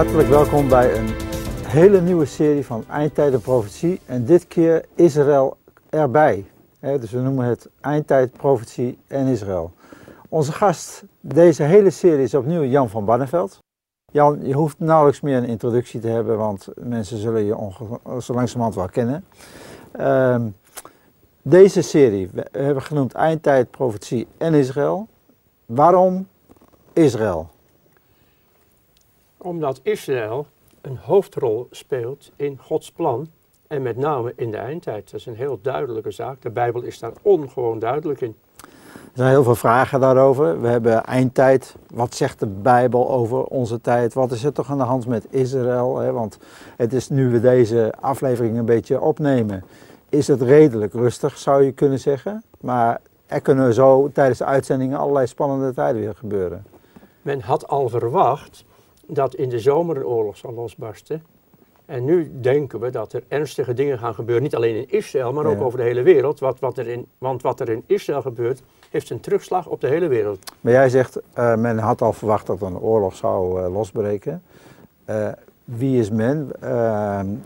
Hartelijk welkom bij een hele nieuwe serie van Eindtijden Profetie en dit keer Israël erbij. dus we noemen het Eindtijd Profetie en Israël. Onze gast deze hele serie is opnieuw Jan van Barneveld. Jan, je hoeft nauwelijks meer een introductie te hebben, want mensen zullen je zo langzamerhand wel kennen. Ehm, deze serie we hebben genoemd Eindtijd, Profetie en Israël. Waarom Israël? Omdat Israël een hoofdrol speelt in Gods plan en met name in de eindtijd. Dat is een heel duidelijke zaak. De Bijbel is daar ongewoon duidelijk in. Er zijn heel veel vragen daarover. We hebben eindtijd. Wat zegt de Bijbel over onze tijd? Wat is er toch aan de hand met Israël? Want het is nu we deze aflevering een beetje opnemen, is het redelijk rustig, zou je kunnen zeggen. Maar er kunnen zo tijdens de uitzendingen allerlei spannende tijden weer gebeuren. Men had al verwacht dat in de zomer een oorlog zal losbarsten. En nu denken we dat er ernstige dingen gaan gebeuren, niet alleen in Israël, maar ook over de hele wereld. Wat, wat er in, want wat er in Israël gebeurt, heeft een terugslag op de hele wereld. Maar jij zegt, uh, men had al verwacht dat een oorlog zou uh, losbreken. Uh, wie is men?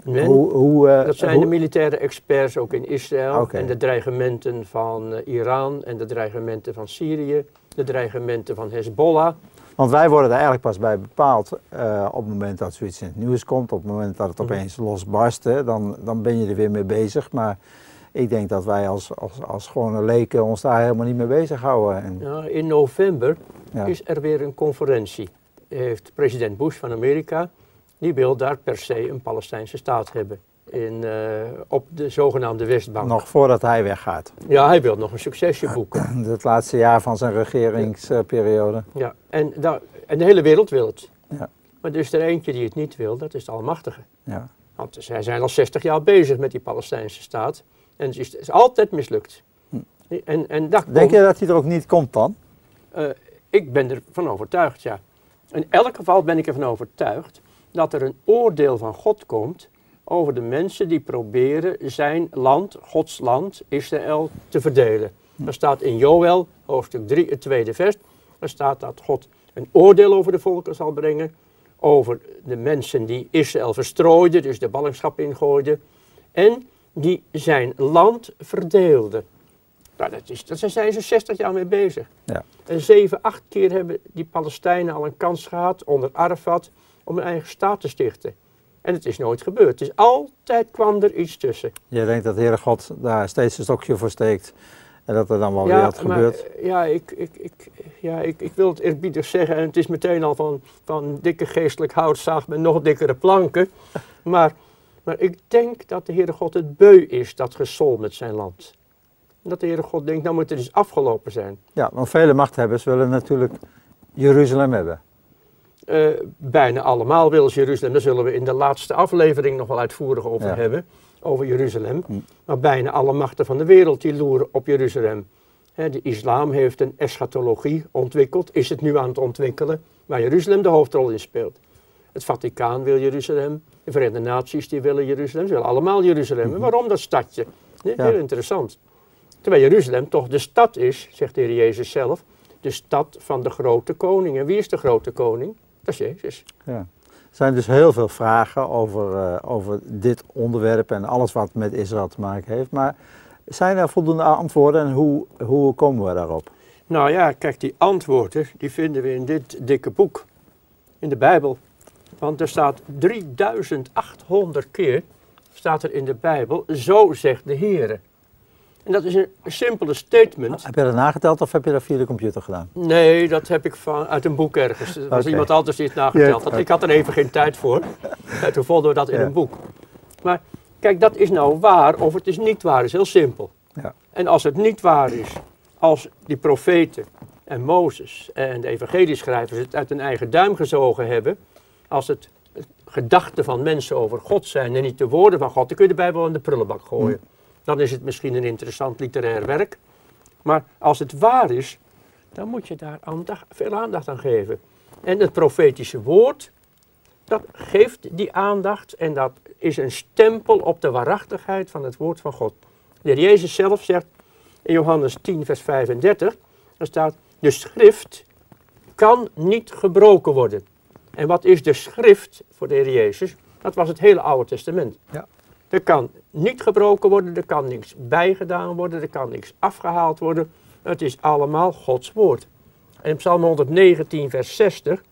men hoe, hoe, dat zijn de militaire experts ook in Israël. Okay. En de dreigementen van Iran en de dreigementen van Syrië, de dreigementen van Hezbollah. Want wij worden er eigenlijk pas bij bepaald uh, op het moment dat zoiets in het nieuws komt, op het moment dat het mhm. opeens losbarst, dan, dan ben je er weer mee bezig. Maar ik denk dat wij als, als, als gewone leken ons daar helemaal niet mee bezighouden. En... Ja, in november ja. is er weer een conferentie. Heeft president Bush van Amerika, die wil daar per se een Palestijnse staat hebben in, uh, op de zogenaamde Westbank. Nog voordat hij weggaat. Ja, hij wil nog een succesje boeken. Het laatste jaar van zijn regeringsperiode. Ja, en, daar, en de hele wereld wil het. Ja. Maar er is er eentje die het niet wil, dat is de Almachtige. Ja. Want zij zijn al 60 jaar bezig met die Palestijnse staat. En het is, is altijd mislukt. Hm. En, en Denk je dat hij er ook niet komt dan? Uh, ik ben ervan overtuigd, ja. In elk geval ben ik ervan overtuigd dat er een oordeel van God komt over de mensen die proberen zijn land, Gods land, Israël, te verdelen. Er staat in Joel, hoofdstuk 3, het tweede vers, er staat dat God een oordeel over de volken zal brengen, over de mensen die Israël verstrooiden, dus de ballingschap ingooiden, en die zijn land verdeelden. Nou, dat is, daar zijn ze 60 jaar mee bezig. Ja. En zeven, acht keer hebben die Palestijnen al een kans gehad onder Arafat om een eigen staat te stichten. En het is nooit gebeurd. Dus altijd kwam er iets tussen. Je denkt dat de Heere God daar steeds een stokje voor steekt en dat er dan wel weer wat gebeurt? Ja, ik, ik, ik, ja ik, ik wil het eerbiedig zeggen en het is meteen al van, van dikke geestelijk hout zaag met nog dikkere planken. Maar, maar ik denk dat de Heere God het beu is, dat gesol met zijn land. Dat de Heere God denkt, nou moet het eens afgelopen zijn. Ja, want vele machthebbers willen natuurlijk Jeruzalem hebben. Uh, bijna allemaal wil Jeruzalem. Daar zullen we in de laatste aflevering nog wel uitvoerig over hebben. Over Jeruzalem. Hm. Maar bijna alle machten van de wereld die loeren op Jeruzalem. de islam heeft een eschatologie ontwikkeld. Is het nu aan het ontwikkelen. Waar Jeruzalem de hoofdrol in speelt. Het Vaticaan wil Jeruzalem. De Verenigde Naties die willen Jeruzalem. Ze willen allemaal Jeruzalem. Hm. waarom dat stadje? Heel interessant. Terwijl Jeruzalem toch de stad is, zegt de Heer Jezus zelf. De stad van de grote koning. En wie is de grote koning? Dat is Jezus. Ja. Er zijn dus heel veel vragen over, uh, over dit onderwerp en alles wat met Israël te maken heeft. Maar zijn er voldoende antwoorden en hoe, hoe komen we daarop? Nou ja, kijk, die antwoorden die vinden we in dit dikke boek, in de Bijbel. Want er staat 3800 keer, staat er in de Bijbel, zo zegt de Heer. En dat is een simpele statement. Heb je dat nageteld of heb je dat via de computer gedaan? Nee, dat heb ik van, uit een boek ergens. Er was iemand anders die het nageteld had. Ik had er even geen tijd voor. toen vonden we dat in een boek. Maar kijk, dat is nou waar of het is niet waar. Dat is heel simpel. Ja. En als het niet waar is, als die profeten en Mozes en de evangelieschrijvers het uit hun eigen duim gezogen hebben, als het gedachten van mensen over God zijn en niet de woorden van God, dan kun je de Bijbel in de prullenbak gooien. Hm dan is het misschien een interessant literair werk. Maar als het waar is, dan moet je daar aandacht, veel aandacht aan geven. En het profetische woord, dat geeft die aandacht en dat is een stempel op de waarachtigheid van het woord van God. De heer Jezus zelf zegt in Johannes 10, vers 35, er staat, de schrift kan niet gebroken worden. En wat is de schrift voor de Heer Jezus? Dat was het hele Oude Testament. Ja. Er kan niet gebroken worden, er kan niks bijgedaan worden, er kan niks afgehaald worden. Het is allemaal Gods woord. En in Psalm 119, vers 60,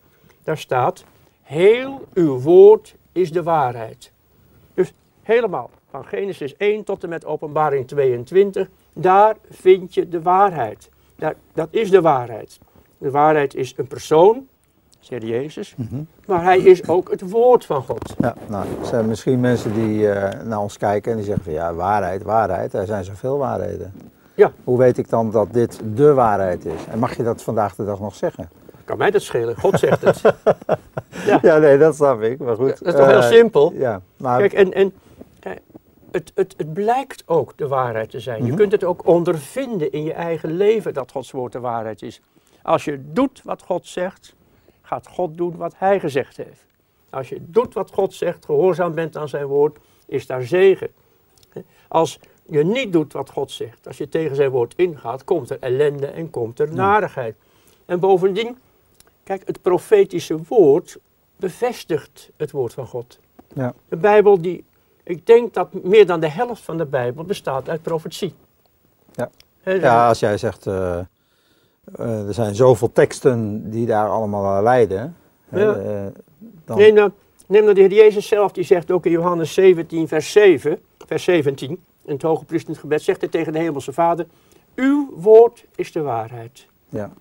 daar staat, heel uw woord is de waarheid. Dus helemaal, van Genesis 1 tot en met Openbaring 22, daar vind je de waarheid. Dat is de waarheid. De waarheid is een persoon, Heer Jezus, Mhm. maar hij is ook het woord van God. Ja, nou, er zijn misschien mensen die eh, naar ons kijken en die zeggen van ja, waarheid, waarheid. Er zijn zoveel waarheden. Ja. Hoe weet ik dan dat dit de waarheid is? En mag je dat vandaag de dag nog zeggen? Kan mij dat schelen? God zegt het. Ja. Ja, nee, dat snap ik. Maar goed. Dat is toch heel eh, simpel? Ja, maar Kijk, en, en eh, het, het, het blijkt ook de waarheid te zijn. Je Mhm. kunt het ook ondervinden in je eigen leven dat Gods woord de waarheid is. Als je doet wat God zegt, gaat God doen wat Hij gezegd heeft. Als je doet wat God zegt, gehoorzaam bent aan zijn woord, is daar zegen. Als je niet doet wat God zegt, als je tegen zijn woord ingaat, komt er ellende en komt er narigheid. En bovendien, kijk, het profetische woord bevestigt het woord van God. ja, De Bijbel, die, ik denk dat meer dan de helft van de Bijbel bestaat uit profetie. Ja. Ja, als jij zegt, eh, eh, er zijn zoveel teksten die daar allemaal aan leiden. Ja. eh, dan, Neem nou, neem nou de Heer Jezus zelf, die zegt ook in Johannes 17, vers 7, vers 17, in het hoge priestelijk gebed, zegt hij tegen de hemelse Vader, uw woord is de waarheid. ja,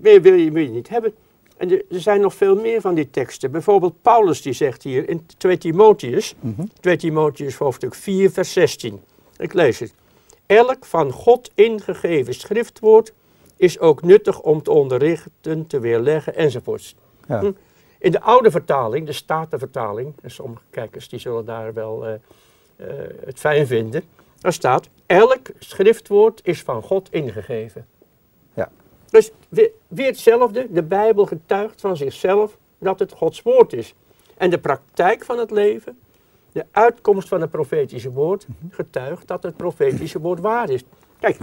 Meer wil je, wil je niet hebben. En er, er zijn nog veel meer van die teksten. Bijvoorbeeld Paulus die zegt hier in 2 Timotheus, mhm, 2 Timotheus hoofdstuk 4 vers 16. Ik lees het. Elk van God ingegeven schriftwoord is ook nuttig om te onderrichten, te weerleggen enzovoorts. ja, Hm. In de oude vertaling, de Statenvertaling, en sommige kijkers die zullen daar wel eh, eh, het fijn vinden, daar staat, elk schriftwoord is van God ingegeven. Ja. Dus weer, weer hetzelfde, de Bijbel getuigt van zichzelf dat het Gods woord is. En de praktijk van het leven, de uitkomst van het profetische woord, getuigt dat het profetische woord waar is. Kijk,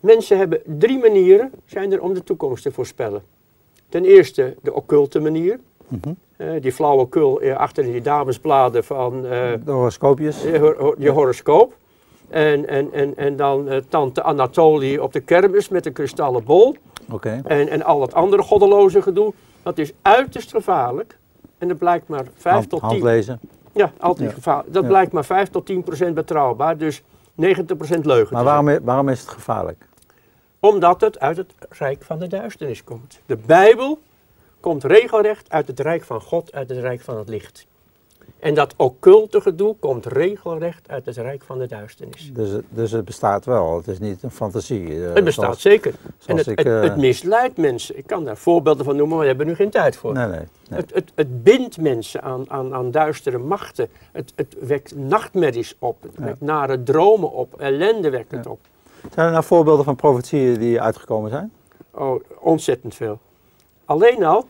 mensen hebben drie manieren zijn er om de toekomst te voorspellen. Ten eerste de occulte manier. mhm. Eh, die flauwekul eh, achter die damesbladen van eh, de horoscoopjes. je, hor- je horoscoop. En, en, en, en dan tante Anatolie op de kermis met een kristallen bol. En, en al dat andere goddeloze gedoe. Dat is uiterst gevaarlijk. En dat blijkt maar 5 Hand, tot 10 handlezen. Ja, altijd Ja. gevaarlijk. Dat Ja. blijkt maar 5 tot 10 procent betrouwbaar. Dus 90 procent leugen. Maar waarom, waarom is het gevaarlijk? Omdat het uit het rijk van de duisternis komt. De Bijbel komt regelrecht uit het rijk van God, uit het rijk van het licht. En dat occulte gedoe komt regelrecht uit het rijk van de duisternis. Dus, het- dus het bestaat wel, het is niet een fantasie. eh, Het bestaat zoals- zeker. En het, ik, het, eh, het misleidt mensen. Ik kan daar voorbeelden van noemen, maar we hebben nu geen tijd voor. Nee, nee. nee. Het, het, het bindt mensen aan, aan, aan duistere machten. Het, het wekt nachtmerries op. Het Ja. wekt nare dromen op. Ellende wekt het Ja. op. Zijn er nou voorbeelden van profetieën die uitgekomen zijn? Oh, ontzettend veel. Alleen al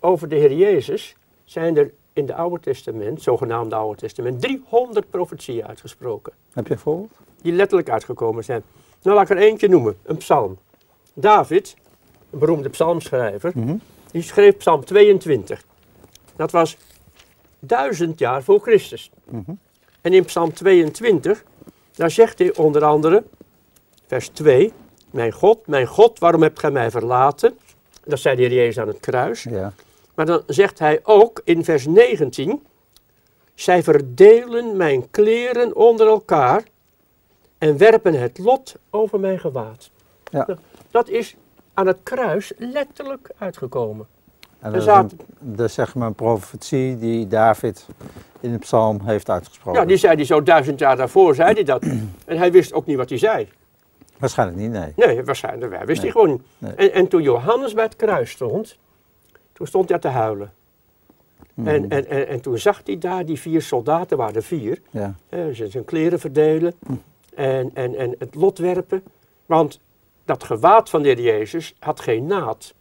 over de Heer Jezus zijn er in het Oude Testament, zogenaamde Oude Testament, 300 profetieën uitgesproken. Heb je een voorbeeld? Die letterlijk uitgekomen zijn. Nou, laat ik er eentje noemen. Een psalm. David, een beroemde psalmschrijver, Mhm. die schreef psalm 22. Dat was duizend jaar voor Christus. Mhm. En in psalm 22, daar zegt hij onder andere, vers 2, Mijn God, mijn God, waarom hebt gij mij verlaten? Dat zei de Heer Jezus aan het kruis. Ja. Maar dan zegt hij ook in vers 19, Zij verdelen mijn kleren onder elkaar en werpen het lot over mijn gewaad. Ja. Nou, Dat is aan het kruis letterlijk uitgekomen. En dat is, zaten- een, dat is zeg maar een profetie die David in de psalm heeft uitgesproken. Ja, die zei hij zo duizend jaar daarvoor, zei hij dat. En hij wist ook niet wat hij zei. Waarschijnlijk niet, nee. Nee, waarschijnlijk, wij wist Nee. hij gewoon. Nee. En, en toen Johannes bij het kruis stond, toen stond hij te huilen. Mhm. En, en, en, en toen zag hij daar die vier soldaten, waren er vier, Ja. hè, ze zijn kleren verdelen en, en, en het lot werpen. Want dat gewaad van de Heer Jezus had geen naad.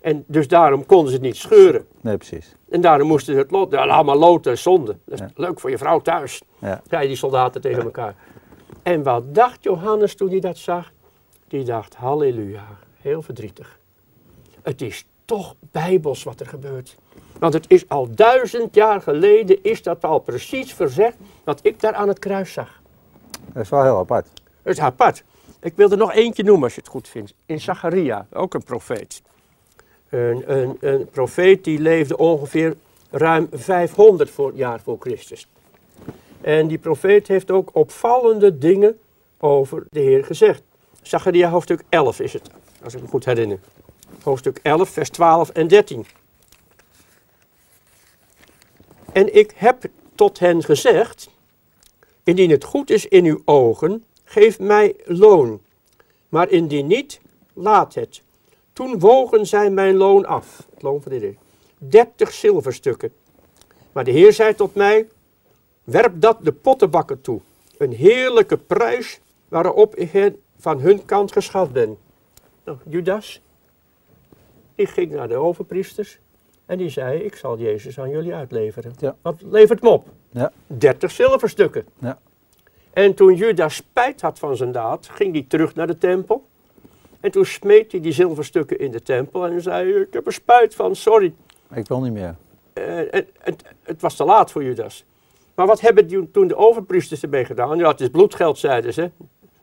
En dus daarom konden ze het niet scheuren. Nee, precies. En daarom moesten ze het lot, laat maar loten, zonde. Dat is Ja. leuk voor je vrouw thuis, Ja. zeiden die soldaten tegen elkaar. En wat dacht Johannes toen hij dat zag? Die dacht, halleluja, heel verdrietig. Het is toch bijbels wat er gebeurt. Want het is al duizend jaar geleden, is dat al precies verzegd, wat ik daar aan het kruis zag. Dat is wel heel apart. Dat is apart. Ik wil er nog eentje noemen als je het goed vindt. In Zacharia, ook een profeet. Een, een, een profeet die leefde ongeveer ruim 500 voor, jaar voor Christus. En die profeet heeft ook opvallende dingen over de Heer gezegd. Zacharia hoofdstuk 11 is het, als ik me goed herinner. Hoofdstuk 11, vers 12 en 13. En ik heb tot hen gezegd, indien het goed is in uw ogen, geef mij loon. Maar indien niet, laat het. Toen wogen zij mijn loon af, het loon van de Heer, dertig zilverstukken. Maar de Heer zei tot mij, werp dat de pottenbakken toe. Een heerlijke prijs waarop ik van hun kant geschat ben. Nou, Judas, die ging naar de overpriesters en die zei, ik zal Jezus aan jullie uitleveren. Ja. Wat levert hem op? Ja. 30 zilverstukken. Ja. En toen Judas spijt had van zijn daad, ging hij terug naar de tempel. En toen smeet hij die zilverstukken in de tempel en zei, ik heb er spijt van, sorry. Ik wil niet meer. Het, het, het, was te laat voor Judas. Maar wat hebben die, toen de overpriesters ermee gedaan? Ja, het is bloedgeld, zeiden ze,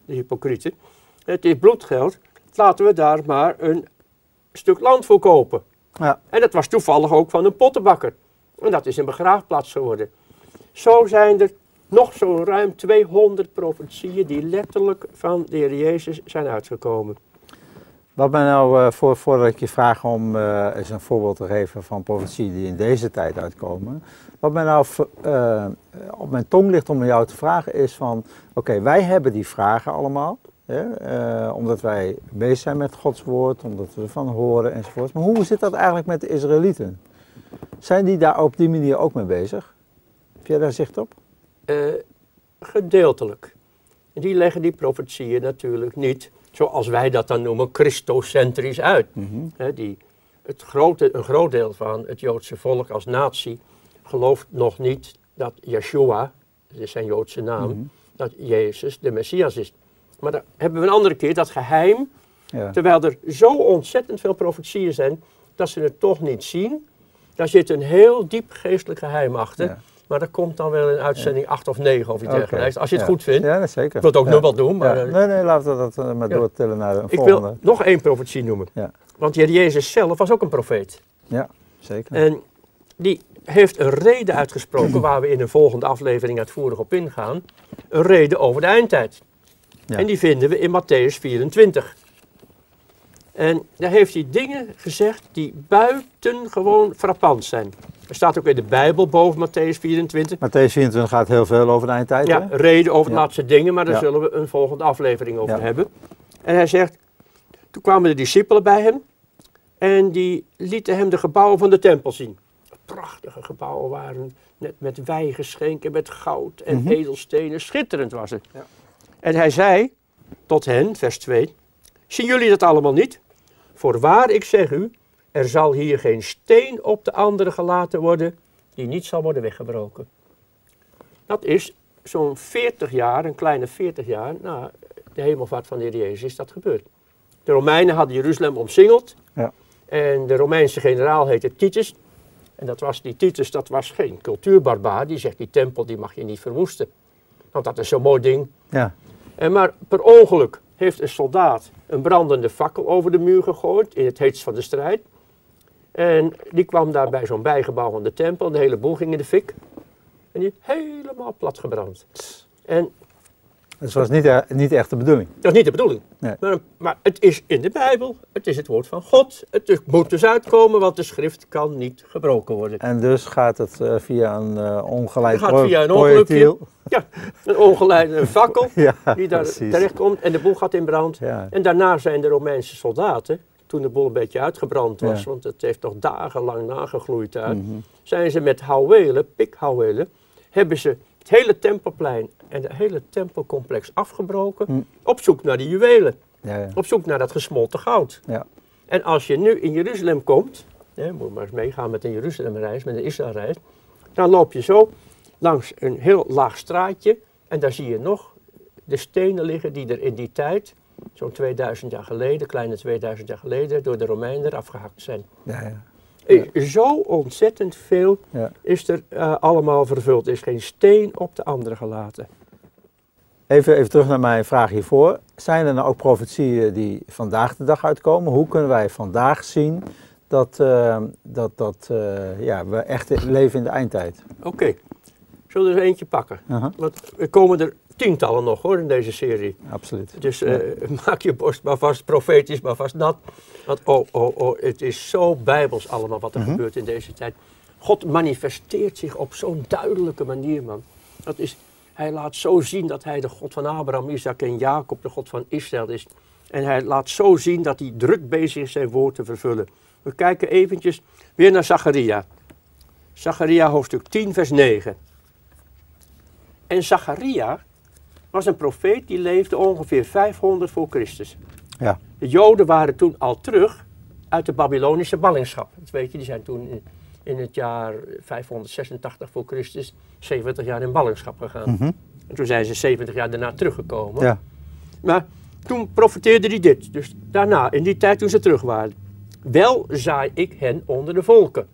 de hypocrieten. Het is bloedgeld, laten we daar maar een stuk land voor kopen. Ja. En dat was toevallig ook van een pottenbakker. En dat is een begraafplaats geworden. Zo zijn er nog zo'n ruim 200 profetieën die letterlijk van de Heer Jezus zijn uitgekomen. Wat mij nou, uh, voor, voordat ik je vraag om uh, eens een voorbeeld te geven van profetieën die in deze tijd uitkomen. Wat mij nou uh, op mijn tong ligt om jou te vragen is van, oké, wij hebben die vragen allemaal. Omdat wij bezig zijn met Gods woord, omdat we ervan horen enzovoort. Maar hoe zit dat eigenlijk met de Israëlieten? Zijn die daar op die manier ook mee bezig? Heb jij daar zicht op? gedeeltelijk. Die leggen die profetieën natuurlijk niet zoals wij dat dan noemen, christocentrisch uit. He, die, het grote, een groot deel van het Joodse volk als natie gelooft nog niet dat Yeshua, dat is zijn Joodse naam, dat Jezus de Messias is. Maar dan hebben we een andere keer dat geheim, ja. terwijl er zo ontzettend veel profetieën zijn, dat ze het toch niet zien. Daar zit een heel diep geestelijk geheim achter. Ja. Maar dat komt dan wel in uitzending 8 of 9 of iets dergelijks. Als je het goed vindt. Ja, dat zeker. Ik wil het ook nu wel doen. Maar, ja. Nee, nee, laten we dat uh, maar doortellen naar een Ik volgende. wil nog één profetie noemen. Ja. Want de Heer Jezus zelf was ook een profeet. Ja, zeker. En die heeft een reden uitgesproken waar we in een volgende aflevering uitvoerig op ingaan. Een reden over de eindtijd. Ja. En die vinden we in Matthäus 24. En daar heeft hij dingen gezegd die buitengewoon frappant zijn. Er staat ook in de Bijbel boven Matthäus 24. Matthäus 24 gaat heel veel over de eindtijd. Ja, hè? reden over de Ja. laatste dingen, maar daar Ja. zullen we een volgende aflevering over Ja. hebben. En hij zegt, toen kwamen de discipelen bij hem en die lieten hem de gebouwen van de tempel zien. Prachtige gebouwen waren, net met wijgeschenken, met goud en Mhm. edelstenen, schitterend was het. Ja. En hij zei tot hen, vers 2, zien jullie dat allemaal niet? Voorwaar, ik zeg u, er zal hier geen steen op de andere gelaten worden die niet zal worden weggebroken. Dat is zo'n 40 jaar, een kleine 40 jaar na de hemelvaart van de Heer Jezus is dat gebeurd. De Romeinen hadden Jeruzalem omsingeld Ja. en de Romeinse generaal heette Titus. En dat was, die Titus dat was geen cultuurbarbaar, die zegt die tempel die mag je niet verwoesten. Want dat is zo'n mooi ding, Ja. en maar per ongeluk heeft een soldaat een brandende fakkel over de muur gegooid in het heetst van de strijd. En die kwam daar bij zo'n bijgebouw van de tempel de hele boel ging in de fik. En die helemaal plat gebrand. En Dat was niet, e- niet echt de bedoeling. dat is niet de bedoeling. Nee. Maar, maar het is in de Bijbel, het is het woord van God. Het is- moet dus uitkomen, want de schrift kan niet gebroken worden. En dus gaat het eh, via een eh, ongeleid Het gaat via een projectiel. Ja, een ongeleide fakkel Ja, die daar precies. terechtkomt en de boel gaat in brand. Ja. En daarna zijn de Romeinse soldaten, toen de boel een beetje uitgebrand was, Ja. want het heeft nog dagenlang nagegloeid daar, Mhm. zijn ze met houwelen, pikhouwelen, hebben ze het hele tempelplein en het hele tempelcomplex afgebroken, Mhm. op zoek naar die juwelen, Ja, ja. op zoek naar dat gesmolten goud. Ja. En als je nu in Jeruzalem komt, hè, moet maar eens meegaan met een Jeruzalemreis, met een Israëlreis, dan loop je zo langs een heel laag straatje en daar zie je nog de stenen liggen die er in die tijd zo'n 2000 jaar geleden, kleine 2000 jaar geleden, door de Romeinen afgehakt zijn. Ja, ja. Ja. Zo ontzettend veel is er uh, allemaal vervuld. Er is geen steen op de andere gelaten. Even, even terug naar mijn vraag hiervoor. Zijn er nou ook profetieën die vandaag de dag uitkomen? Hoe kunnen wij vandaag zien dat, uh, dat, dat uh, ja, we echt leven in de eindtijd? Oké, okay. zullen we er eentje pakken? Uh -huh. Want er komen er tientallen nog hoor in deze serie. Absoluut. Dus ja. maak je borst maar vast profetisch, maar vast nat. Want oh, oh, oh, het is zo bijbels allemaal wat er -huh. gebeurt in deze tijd. God manifesteert zich op zo'n duidelijke manier, man. Dat is hij laat zo zien dat hij de God van Abraham, Isaac en Jacob, de God van Israël is. En hij laat zo zien dat hij druk bezig is zijn woord te vervullen. We kijken eventjes weer naar Zacharia. Zacharia hoofdstuk 10 vers 9. En Zacharia was een profeet die leefde ongeveer 500 voor Christus. Ja. De Joden waren toen al terug uit de Babylonische ballingschap. Dat weet je, die zijn toen in, in het jaar 586 voor Christus 70 jaar in ballingschap gegaan. Mhm. En toen zijn ze 70 jaar daarna teruggekomen. Ja. Maar toen profeteerde hij dit. Dus daarna, in die tijd toen ze terug waren. Wel zaai ik hen onder de volken.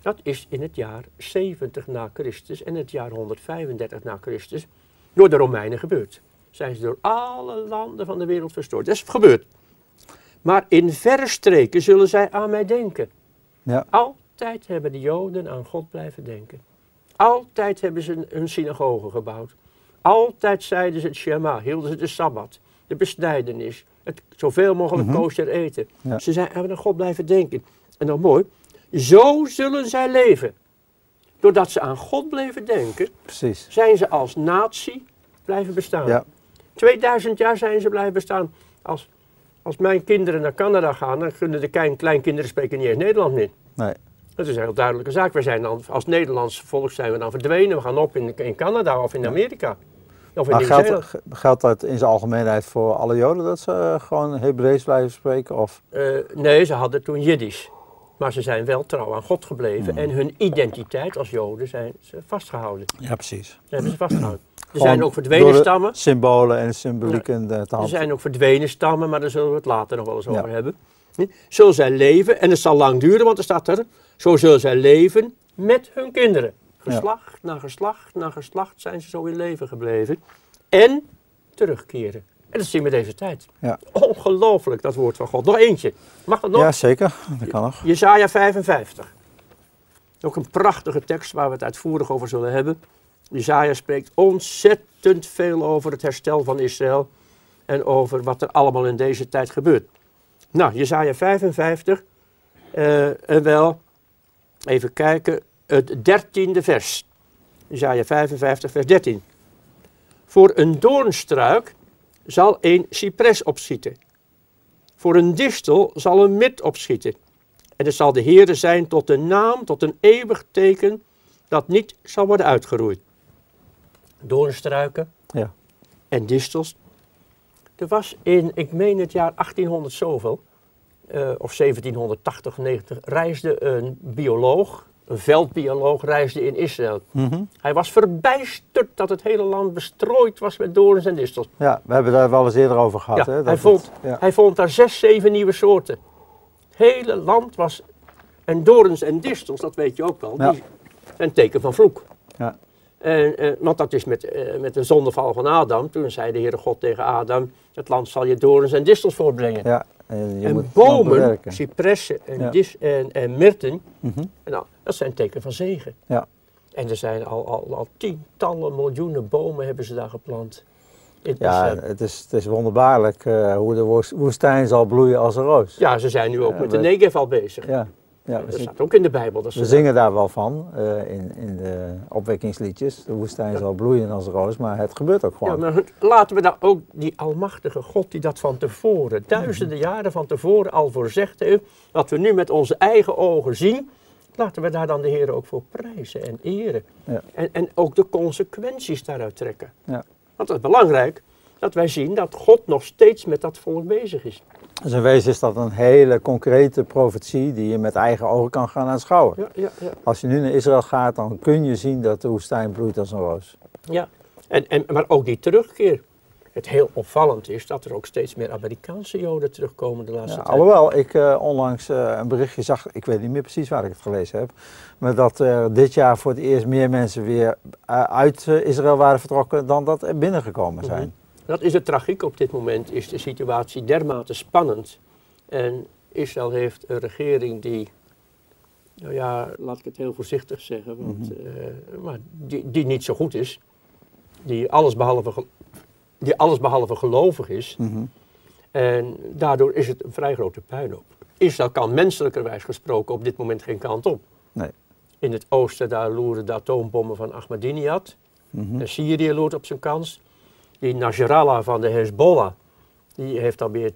Dat is in het jaar 70 na Christus en het jaar 135 na Christus door de Romeinen gebeurd. Zijn ze door alle landen van de wereld verstoord. Dat is gebeurd. Maar in verre streken zullen zij aan mij denken. Ja. Altijd hebben de Joden aan God blijven denken. Altijd hebben ze een synagoge gebouwd. Altijd zeiden ze het Shema, hielden ze de Sabbat, de besnijdenis, het zoveel mogelijk Mhm. kosher eten. Ja. Ze zijn, hebben aan God blijven denken. En dan mooi, zo zullen zij leven. Doordat ze aan God bleven denken, Precies. zijn ze als natie blijven bestaan. Ja. 2000 jaar zijn ze blijven bestaan. Als, als mijn kinderen naar Canada gaan, dan kunnen de klein, kleinkinderen spreken niet eens Nederland meer. Nee. Dat is een heel duidelijke zaak. We zijn dan, als Nederlands volk zijn we dan verdwenen. We gaan op in, in Canada of in Amerika. Of in Maar geldt, ge- geldt dat in zijn algemeenheid voor alle Joden dat ze eh, gewoon Hebreeuws blijven spreken? Of? Eh, nee, ze hadden toen Jiddisch. Maar ze zijn wel trouw aan God gebleven. Hmm. En hun identiteit als Joden zijn ze vastgehouden. Ja, precies. Ze hebben ze vastgehouden. Er Gewoon zijn ook verdwenen de stammen. Symbolen en symbolieken eh, te Er hand. zijn ook verdwenen stammen, maar daar zullen we het later nog wel eens Ja. over hebben. Hm? Zullen zij leven, en het zal lang duren, want er staat er, zo zullen zij leven met hun kinderen. Geslacht na geslacht na geslacht zijn ze zo in leven gebleven. En terugkeren. En dat zien we deze tijd. Ja. Ongelooflijk, dat woord van God. Nog eentje. Mag dat nog? Ja, zeker. Dat kan nog. Jezaja 55. Ook een prachtige tekst waar we het uitvoerig over zullen hebben. Jezaja spreekt ontzettend veel over het herstel van Israël en over wat er allemaal in deze tijd gebeurt. Nou, Jezaja 55, eh, en wel, even kijken, het dertiende vers. Jezaja 55, vers 13. Voor een doornstruik zal een cipres opschieten. Voor een distel zal een mid opschieten. En het zal de Heere zijn tot een naam, tot een eeuwig teken, dat niet zal worden uitgeroeid. Doornstruiken Ja. en distels. Er was in, ik meen het jaar 1800 zoveel, eh, of 1780, 90, reisde een bioloog, een veldbioloog, reisde in Israël. Mhm. Hij was verbijsterd dat het hele land bestrooid was met doorns en distels. ja, we hebben daar wel eens eerder over gehad. Ja, hè, dat hij, het- vond, ja. hij vond daar zes, zeven nieuwe soorten. Het hele land was. En dorens en distels, dat weet je ook wel, Ja. die zijn een teken van vloek. Ja. En, eh, want dat is met, eh, met de zondeval van Adam. Toen zei de Heere God tegen Adam: Het land zal je dorens en distels voortbrengen. ja. En, je en moet bomen, cipressen en, Ja. dis, en, en myrten, Mhm. nou, dat zijn teken van zegen. Ja. En er zijn al, al, al tientallen miljoenen bomen hebben ze daar geplant. In Ja, Israël. het is, het is wonderbaarlijk eh, hoe de woest- woestijn zal bloeien als een roos. ja, ze zijn nu ook Ja, met de Negev al bezig. Ja, ja dat staat ook in de Bijbel. Dat we ze zingen daar wel van eh, in, in de opwekkingsliedjes. De woestijn zal bloeien als roos, maar het gebeurt ook Ja, gewoon. maar laten we daar ook die almachtige God die dat van tevoren, duizenden jaren van tevoren al voorzegd heeft, wat we nu met onze eigen ogen zien, laten we daar dan de Heer ook voor prijzen en eren. Ja. En, en ook de consequenties daaruit trekken. Ja. Want het is belangrijk dat wij zien dat God nog steeds met dat volk bezig is. Dus in wezen is dat een hele concrete profetie die je met eigen ogen kan gaan aanschouwen. Ja, ja, ja. Als je nu naar Israël gaat, dan kun je zien dat de woestijn bloeit als een roos. ja. En, en, maar ook die terugkeer. het heel opvallend is dat er ook steeds meer Amerikaanse Joden terugkomen de laatste ja, tijd. Alhoewel ik uh, onlangs uh, een berichtje zag, ik weet niet meer precies waar ik het gelezen heb, maar dat er dit jaar voor het eerst meer mensen weer uh, uit Israël waren vertrokken dan dat er binnengekomen zijn. Mm -hmm. Dat is de tragiek op dit moment, is de situatie dermate spannend. En Israël heeft een regering die, nou ja, laat ik het heel voorzichtig zeggen, want, mm -hmm. maar die, die niet zo goed is. Die alles behalve die allesbehalve gelovig is. Mm -hmm. En daardoor is het een vrij grote puinhoop. Israël kan menselijkerwijs gesproken op dit moment geen kant op. Nee. In het oosten daar loeren de atoombommen van Ahmadinejad. Mm -hmm. Syrië loert op zijn kans. Die Nasrallah van de Hezbollah, die heeft alweer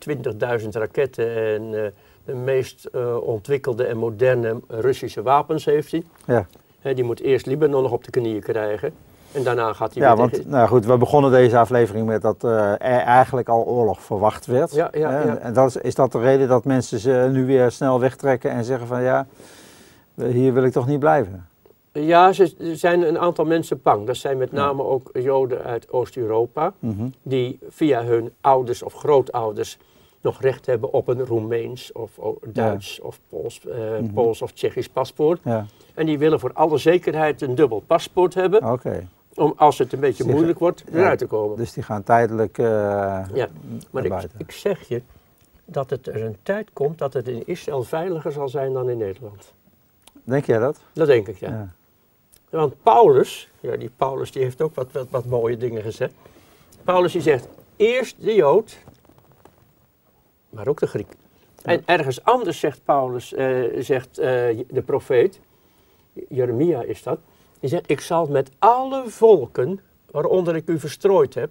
20.000 raketten en uh, de meest uh, ontwikkelde en moderne Russische wapens heeft hij. Ja. He, die moet eerst Libanon nog op de knieën krijgen. En daarna gaat hij ja, weer want nou goed, we begonnen deze aflevering met dat eh, er eigenlijk al oorlog verwacht werd. Ja, ja, Hè? ja. En dat is, is dat de reden dat mensen ze nu weer snel wegtrekken en zeggen van ja, hier wil ik toch niet blijven? Ja, ze, er zijn een aantal mensen bang. Dat zijn met name ook Joden uit Oost-Europa, Mhm. die via hun ouders of grootouders nog recht hebben op een Roemeens of Duits of Pools, eh, Mhm. Pools of Tsjechisch paspoort. Ja, En die willen voor alle zekerheid een dubbel paspoort hebben, om als het een beetje Zich- moeilijk wordt, ja. eruit te komen. Dus die gaan tijdelijk eh, Ja, Maar ik, ik zeg je dat het er een tijd komt dat het in Israël veiliger zal zijn dan in Nederland. Denk jij dat? Dat denk ik, ja. Want Paulus, ja, die Paulus die heeft ook wat, wat, wat mooie dingen gezegd. Paulus die zegt, eerst de Jood, maar ook de Griek. En ergens anders zegt Paulus, eh, zegt eh, de profeet, Jeremia is dat, die zegt, ik zal met alle volken waaronder ik u verstrooid heb,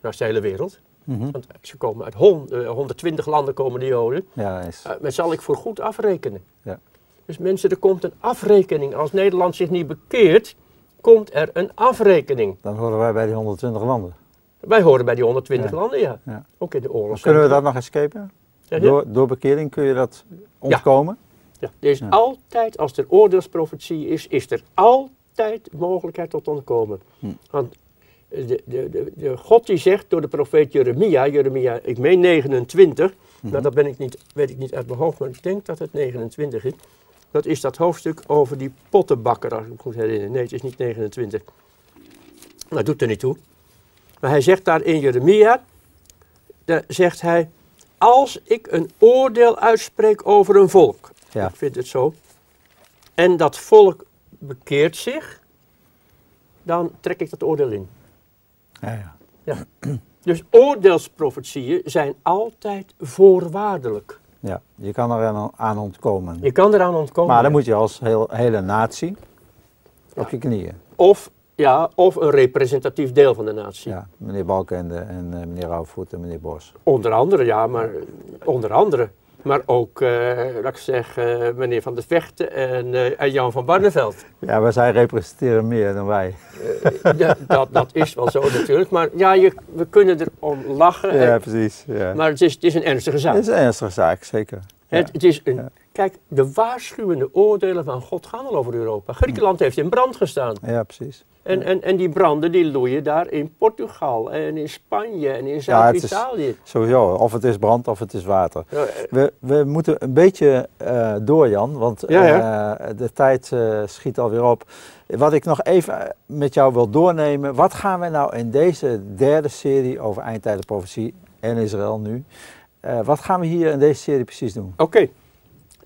naar de hele wereld, Mhm. want ze komen uit hon- eh, 120 landen komen de Joden, Ja, is, met zal ik voor goed afrekenen. Ja. Dus mensen, er komt een afrekening. Als Nederland zich niet bekeert, komt er een afrekening. dan horen wij bij die 120 landen. Wij horen bij die 120 Ja. landen, ja. Ja. Ook in de oorlog. Kunnen we dat nog escapen? Door, door bekering kun je dat ontkomen? Ja. Er is altijd, als er oordeelsprofetie is, is er altijd mogelijkheid tot ontkomen. Hm. Want de, de, de, de God die zegt door de profeet Jeremia, Jeremia, ik meen 29, Mhm. nou dat ben ik niet, weet ik niet uit mijn hoofd, maar ik denk dat het 29 is. Dat is dat hoofdstuk over die pottenbakker, als ik me goed herinner. Nee, het is niet 29. Dat doet er niet toe. Maar hij zegt daar in Jeremia, daar zegt hij, als ik een oordeel uitspreek over een volk, Ja. ik vind het zo, en dat volk bekeert zich, dan trek ik dat oordeel in. Ja, ja. Dus oordeelsprofetieën zijn altijd voorwaardelijk. Ja. Je kan er aan, ontkomen. Je kan eraan ontkomen. Maar dan moet je als heel, hele natie op je knieën. of, ja, of een representatief deel van de natie. Ja, meneer Balkende en eh, meneer Rauwvoet en meneer Bos. Onder andere, ja, maar eh, onder andere. Maar ook, eh, laat ik zeggen, meneer Van der Vechten en, eh, en Jan van Barneveld. Ja, maar zij representeren meer dan wij. Eh, ja, dat, dat is wel zo natuurlijk. Maar ja, je, we kunnen erom lachen. Ja, en- precies. Ja. maar het is, het is een ernstige zaak. Dat is een ernstige zaak, zeker. Ja. Het, het is een. Kijk, de waarschuwende oordelen van God gaan al over Europa. Griekenland heeft in brand gestaan. Ja, precies. En, en, en die branden die loeien daar in Portugal en in Spanje en in Ja, Zuid-Italië. Sowieso, of het is brand of het is water. Ja, eh, We, we moeten een beetje eh, door, Jan, want Ja, eh, de tijd eh, schiet alweer op. Wat ik nog even met jou wil doornemen, wat gaan we nou in deze derde serie over eindtijdenprofetie en Israël nu, wat gaan we hier in deze serie precies doen? Oké,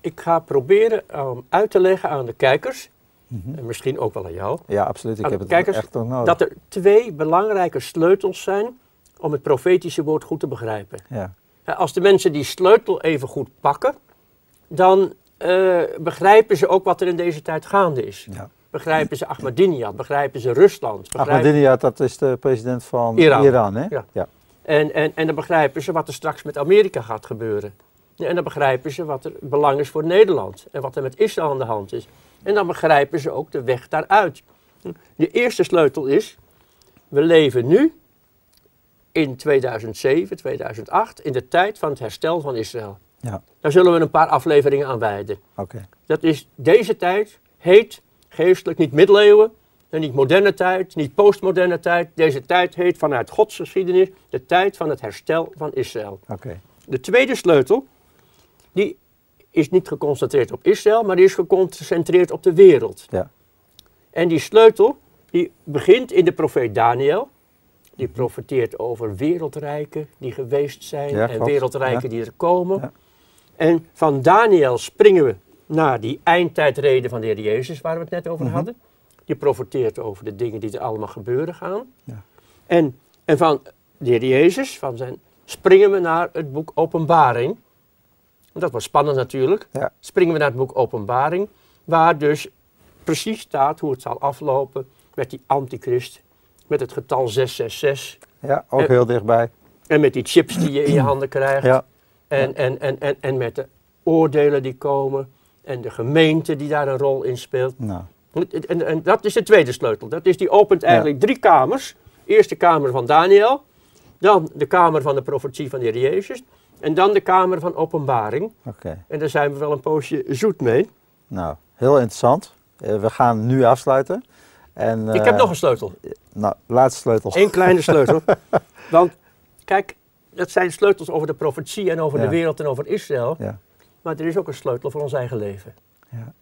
ik ga proberen om uit te leggen aan de kijkers, Mhm. en misschien ook wel aan jou, Ja, absoluut. Ik heb het kijkers, echt ook nodig. dat er twee belangrijke sleutels zijn om het profetische woord goed te begrijpen. Ja, Ja, Als de mensen die sleutel even goed pakken, dan eh, begrijpen ze ook wat er in deze tijd gaande is. ja. Begrijpen ze Ahmadinejad, begrijpen ze Rusland. begrijpen- Ahmadinejad, dat is de president van Iran. Iran, hè? Ja. ja. En, en, en dan begrijpen ze wat er straks met Amerika gaat gebeuren. En dan begrijpen ze wat er belang is voor Nederland en wat er met Israël aan de hand is. En dan begrijpen ze ook de weg daaruit. De eerste sleutel is, we leven nu in 2007, 2008, in de tijd van het herstel van Israël. Ja, Daar zullen we een paar afleveringen aan wijden. oké. Dat is, deze tijd heet geestelijk niet middeleeuwen, En niet moderne tijd, niet postmoderne tijd. Deze tijd heet vanuit Gods geschiedenis de tijd van het herstel van Israël. Oké. De tweede sleutel, die is niet geconcentreerd op Israël, maar die is geconcentreerd op de wereld. Ja. En die sleutel, die begint in de profeet Daniel. Die profeteert over wereldrijken die geweest zijn Ja, en klopt. wereldrijken Ja. die er komen. En van Daniel springen we naar die eindtijdreden van de Heer Jezus, waar we het net over Mhm. hadden. Die profeteert over de dingen die er allemaal gebeuren gaan. Ja. En, en van de Heer Jezus, van zijn, springen we naar het boek Openbaring. Dat was spannend natuurlijk. Ja. Springen we naar het boek Openbaring, waar dus precies staat hoe het zal aflopen met die antichrist, met het getal 666 Ja, ook heel dichtbij. en met die chips die je in je handen krijgt. Ja. En, en, en, en, en met de oordelen die komen en de gemeente die daar een rol in speelt. Nou, En, en, en dat is de tweede sleutel. Dat is die opent eigenlijk drie kamers. Eerst de kamer van Daniel, dan de kamer van de profetie van de Heer Jezus en dan de kamer van openbaring. oké. En daar zijn we wel een poosje zoet mee. Nou, heel interessant. Eh, we gaan nu afsluiten. En, Ik heb eh, nog een sleutel. Nou, laatste sleutel. Eén kleine sleutel. Want kijk, dat zijn sleutels over de profetie en over Ja. de wereld en over Israël. Ja, Maar er is ook een sleutel voor ons eigen leven. Ja.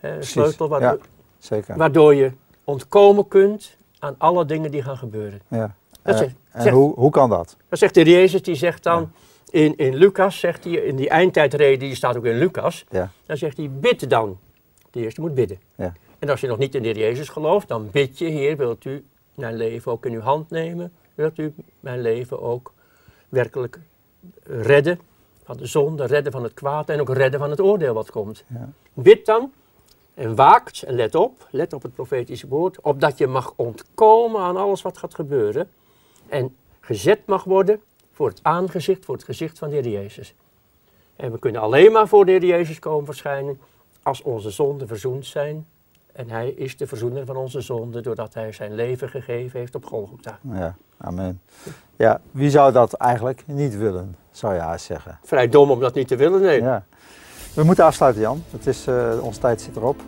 Een sleutel waardoor, Ja. zeker. waardoor je ontkomen kunt aan alle dingen die gaan gebeuren. ja. Dat zegt- en zegt- hoe, hoe kan dat? Dat zegt de Jezus, die zegt dan in, in Lucas, zegt hij, in die eindtijdreden, die staat ook in Lucas, Ja, dan zegt hij, bid dan. De eerste moet bidden. ja, En als je nog niet in de Heer Jezus gelooft, dan bid je, Heer, wilt u mijn leven ook in uw hand nemen? Wilt u mijn leven ook werkelijk redden van de zonde, redden van het kwaad en ook redden van het oordeel wat komt? ja. Bid dan en waakt en let op, let op het profetische woord, opdat je mag ontkomen aan alles wat gaat gebeuren en gezet mag worden voor het aangezicht, voor het gezicht van de Heer Jezus. En we kunnen alleen maar voor de Heer Jezus komen verschijnen als onze zonden verzoend zijn. En Hij is de verzoener van onze zonden doordat Hij zijn leven gegeven heeft op Golgotha. ja. Amen. Ja, wie zou dat eigenlijk niet willen, zou je haast zeggen. Vrij dom om dat niet te willen, nee. Ja. We moeten afsluiten, Jan. Het is, eh, onze tijd zit erop.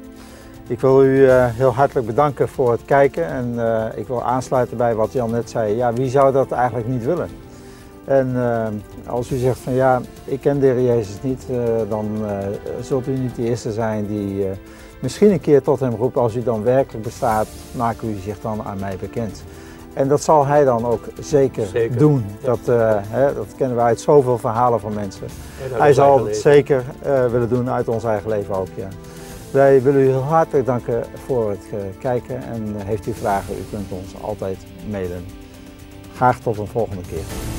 Ik wil u eh, heel hartelijk bedanken voor het kijken. En eh, ik wil aansluiten bij wat Jan net zei. Ja, wie zou dat eigenlijk niet willen? En eh, als u zegt van ja, ik ken de Heer Jezus niet, eh, dan eh, zult u niet de eerste zijn die misschien een keer tot hem roept. Als u dan werkelijk bestaat, maak u zich dan aan mij bekend. En dat zal hij dan ook zeker, Zeker, doen. ja. Dat, hè, dat kennen we uit zoveel verhalen van mensen. Hij zal het zeker willen doen uit ons eigen leven ook, ja. Wij willen u heel hartelijk danken voor het kijken en heeft u vragen, u kunt ons altijd mailen. Graag tot een volgende keer.